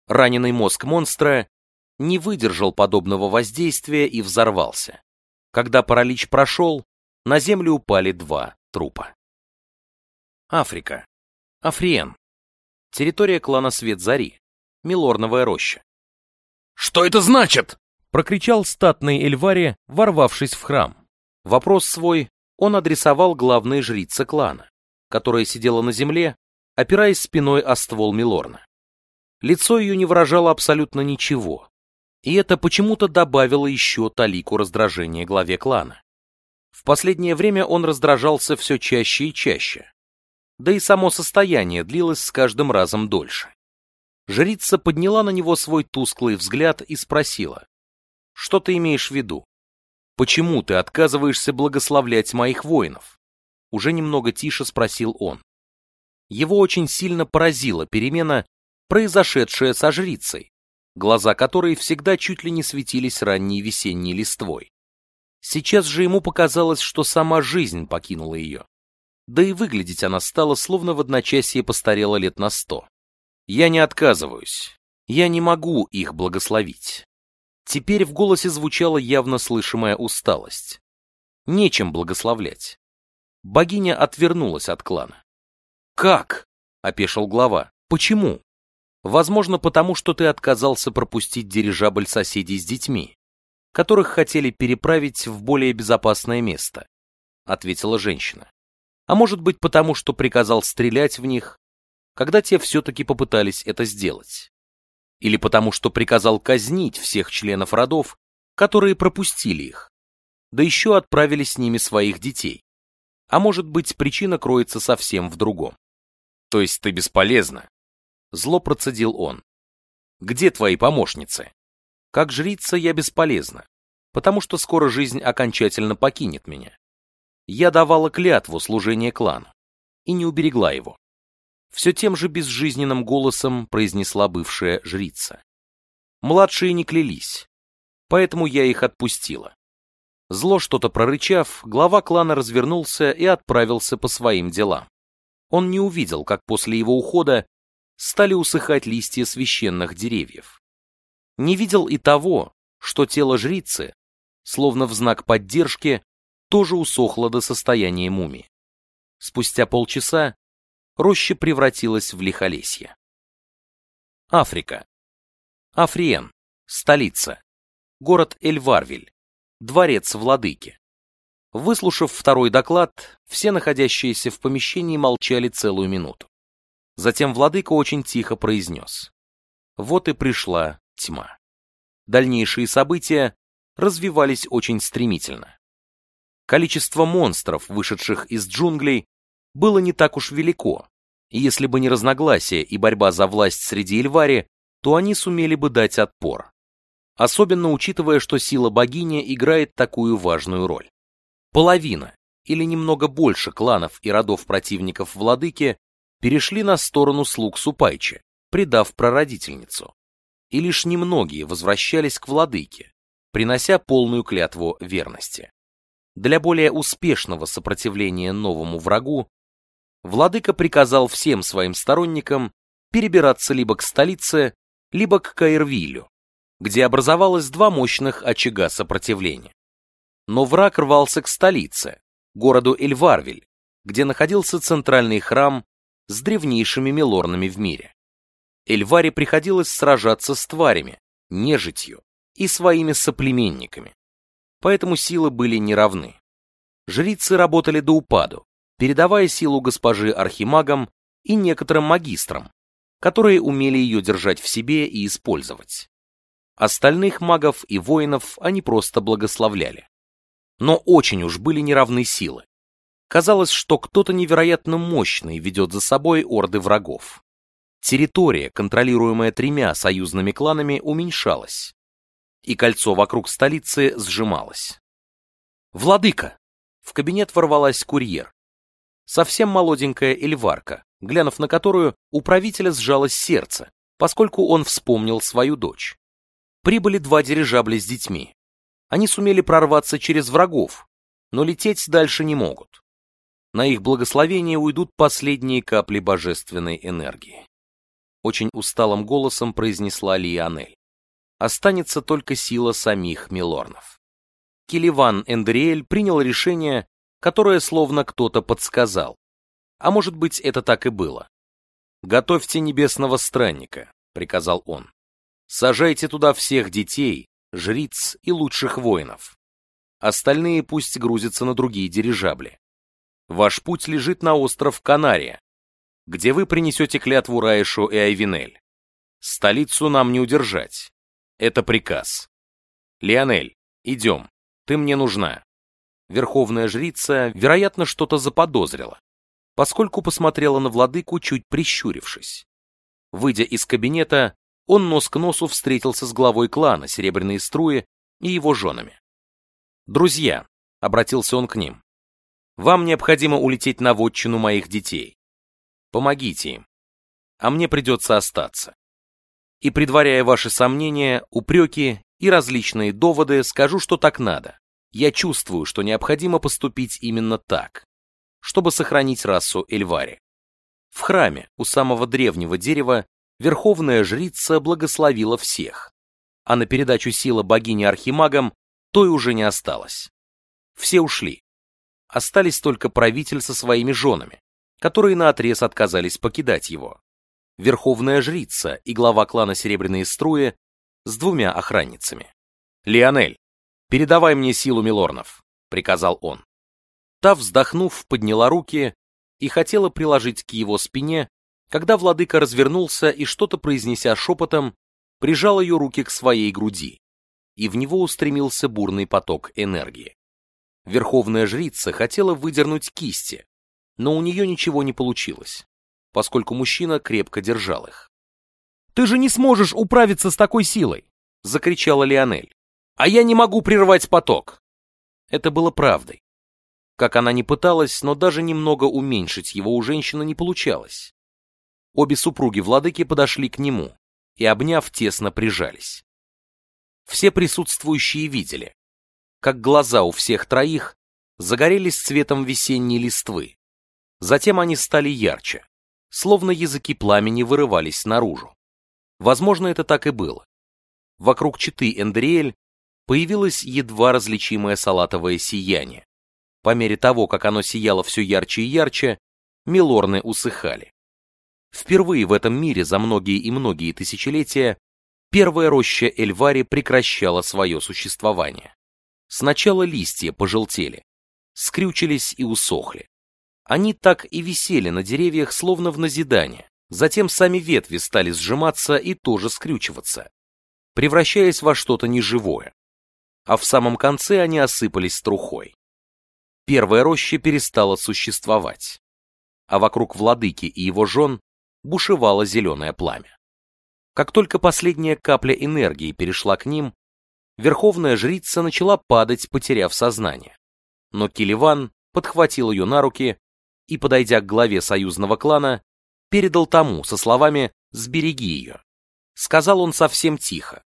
Раненый мозг монстра не выдержал подобного воздействия и взорвался. Когда паралич прошел, на землю упали два трупа. Африка. Африен. Территория клана Свет Зари. Милорновая роща. «Что это значит?» Прокричал статный Эльвари, ворвавшись в храм. Вопрос свой он адресовал главной жрице клана, которая сидела на земле, опираясь спиной о ствол Милорна. Лицо ее не выражало абсолютно ничего, и это почему-то добавило еще талику раздражения главе клана. В последнее время он раздражался все чаще и чаще, да и само состояние длилось с каждым разом дольше. Жрица подняла на него свой тусклый взгляд и спросила, что ты имеешь в виду? Почему ты отказываешься благословлять моих воинов? Уже немного тише спросил он. Его очень сильно поразила перемена, произошедшая со жрицей, глаза которой всегда чуть ли не светились ранней весенней листвой. Сейчас же ему показалось, что сама жизнь покинула ее. Да и выглядеть она стала, словно в одночасье постарела лет на сто. Я не отказываюсь. Я не могу их благословить. Теперь в голосе звучала явно слышимая усталость. Нечем благословлять. Богиня отвернулась от клана. «Как?» — опешил глава. «Почему?» «Возможно, потому что ты отказался пропустить дирижабль соседей с детьми, которых хотели переправить в более безопасное место», — ответила женщина. «А может быть, потому что приказал стрелять в них? когда те все-таки попытались это сделать. Или потому что приказал казнить всех членов родов, которые пропустили их, да еще отправили с ними своих детей. А может быть, причина кроется совсем в другом. То есть ты бесполезна. Зло процедил он. Где твои помощницы? Как жрица я бесполезна, потому что скоро жизнь окончательно покинет меня. Я давала клятву служения клану и не уберегла его. Все тем же безжизненным голосом произнесла бывшая жрица. Младшие не клялись, поэтому я их отпустила. Зло что-то прорычав, глава клана развернулся и отправился по своим делам. Он не увидел, как после его ухода стали усыхать листья священных деревьев. Не видел и того, что тело жрицы, словно в знак поддержки, тоже усохло до состояния мумии. Спустя полчаса роща превратилась в лихолесье. Африка. Африен. Столица. Город Эльварвиль. Дворец владыки. Выслушав второй доклад, все находящиеся в помещении молчали целую минуту. Затем владыка очень тихо произнес. Вот и пришла тьма. Дальнейшие события развивались очень стремительно. Количество монстров, вышедших из джунглей, было не так уж велико, и если бы не разногласия и борьба за власть среди Эльвари, то они сумели бы дать отпор. Особенно учитывая, что сила богини играет такую важную роль. Половина, или немного больше кланов и родов противников владыки, перешли на сторону слуг Супайчи, предав прародительницу. И лишь немногие возвращались к владыке, принося полную клятву верности. Для более успешного сопротивления новому врагу, владыка приказал всем своим сторонникам перебираться либо к столице, либо к Каирвилю, где образовалось два мощных очага сопротивления. Но враг рвался к столице, городу Эльварвиль, где находился центральный храм с древнейшими милорнами в мире. Эльваре приходилось сражаться с тварями, нежитью и своими соплеменниками. Поэтому силы были неравны. Жрицы работали до упаду, передавая силу госпожи архимагам и некоторым магистрам, которые умели ее держать в себе и использовать. Остальных магов и воинов они просто благословляли. Но очень уж были неравны силы. Казалось, что кто-то невероятно мощный ведет за собой орды врагов. Территория, контролируемая тремя союзными кланами, уменьшалась, и кольцо вокруг столицы сжималось. «Владыка!» В кабинет ворвалась курьер. Совсем молоденькая эльварка, глянув на которую, у правителя сжалось сердце, поскольку он вспомнил свою дочь. Прибыли два дирижабля с детьми. Они сумели прорваться через врагов, но лететь дальше не могут. На их благословение уйдут последние капли божественной энергии. Очень усталым голосом произнесла Лианель. Останется только сила самих Милорнов. Киливан Эндриэль принял решение, которое словно кто-то подсказал. А может быть, это так и было. «Готовьте небесного странника», — приказал он. «Сажайте туда всех детей, жриц и лучших воинов. Остальные пусть грузятся на другие дирижабли. Ваш путь лежит на остров Канария, где вы принесете клятву Раишу и Айвинель. Столицу нам не удержать. Это приказ. Лионель, идем. Ты мне нужна. Верховная жрица, вероятно, что-то заподозрила, поскольку посмотрела на владыку, чуть прищурившись. Выйдя из кабинета, он нос к носу встретился с главой клана Серебряные Струи и его женами. «Друзья», — обратился он к ним, вам необходимо улететь на вотчину моих детей. Помогите им. А мне придется остаться. И предваряя ваши сомнения, упреки и различные доводы, скажу, что так надо. Я чувствую, что необходимо поступить именно так, чтобы сохранить расу Эльвари. В храме у самого древнего дерева верховная жрица благословила всех, а на передачу силы богини Архимагам той уже не осталось. Все ушли, остались только правитель со своими женами, которые наотрез отказались покидать его, верховная жрица и глава клана Серебряные Струи с двумя охранницами. «Лионель, передавай мне силу Милорнов», — приказал он. Та, вздохнув, подняла руки и хотела приложить к его спине, когда владыка развернулся и что-то произнеся шепотом, прижал ее руки к своей груди, и в него устремился бурный поток энергии. Верховная жрица хотела выдернуть кисти, но у нее ничего не получилось, поскольку мужчина крепко держал их. «Ты же не сможешь управиться с такой силой!» — закричала Лионель. «А я не могу прервать поток!» Это было правдой. Как она ни пыталась, но даже немного уменьшить его у женщины не получалось. Обе супруги владыки подошли к нему и, обняв, тесно прижались. Все присутствующие видели, как глаза у всех троих загорелись цветом весенней листвы. Затем они стали ярче, словно языки пламени вырывались наружу. Возможно, это так и было. Вокруг читы Эндриэль появилось едва различимое салатовое сияние. По мере того, как оно сияло все ярче и ярче, милорны усыхали. Впервые в этом мире за многие и многие тысячелетия первая роща Эльвари прекращала свое существование. Сначала листья пожелтели, скрючились и усохли. Они так и висели на деревьях, словно в назидание. Затем сами ветви стали сжиматься и тоже скрючиваться, превращаясь во что-то неживое. А в самом конце они осыпались трухой. Первая роща перестала существовать, а вокруг владыки и его жен бушевало зеленое пламя. Как только последняя капля энергии перешла к ним, верховная жрица начала падать, потеряв сознание. Но Киливан подхватил ее на руки и, подойдя к главе союзного клана, передал тому со словами «сбереги ее». Сказал он совсем тихо,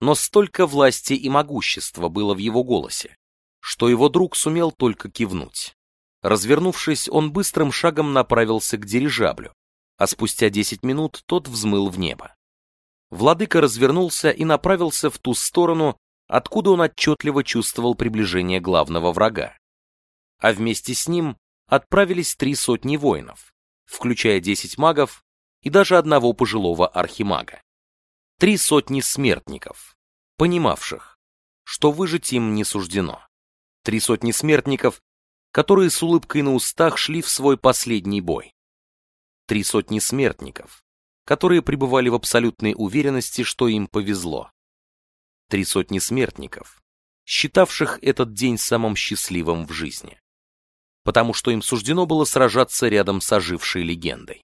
но столько власти и могущества было в его голосе, что его друг сумел только кивнуть. Развернувшись, он быстрым шагом направился к дирижаблю, а спустя 10 минут тот взмыл в небо. Владыка развернулся и направился в ту сторону, откуда он отчетливо чувствовал приближение главного врага. А вместе с ним отправились три сотни воинов, включая 10 магов и даже одного пожилого архимага. Три сотни смертников, понимавших, что выжить им не суждено. Три сотни смертников, которые с улыбкой на устах шли в свой последний бой три сотни смертников, которые пребывали в абсолютной уверенности, что им повезло. Три сотни смертников, считавших этот день самым счастливым в жизни, потому что им суждено было сражаться рядом с ожившей легендой.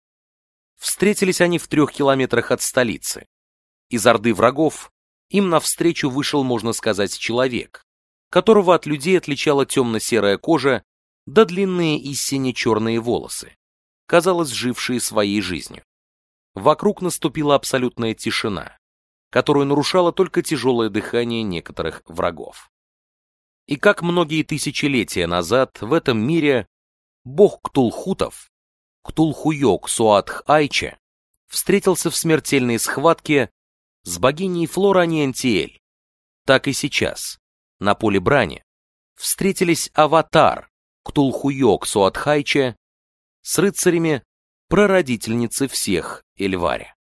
Встретились они в трех километрах от столицы. Из орды врагов им навстречу вышел, можно сказать, человек, которого от людей отличала темно-серая кожа да длинные и сине-черные волосы казалось, жившие своей жизнью. Вокруг наступила абсолютная тишина, которую нарушало только тяжелое дыхание некоторых врагов. И как многие тысячелетия назад в этом мире бог Ктулхутов, Ктулхуйок Суатх Айче, встретился в смертельной схватке с богиней Флора так и сейчас, на поле брани, встретились аватар Ктулхуйок Суатхайче с рыцарями прародительницы всех Эльваре.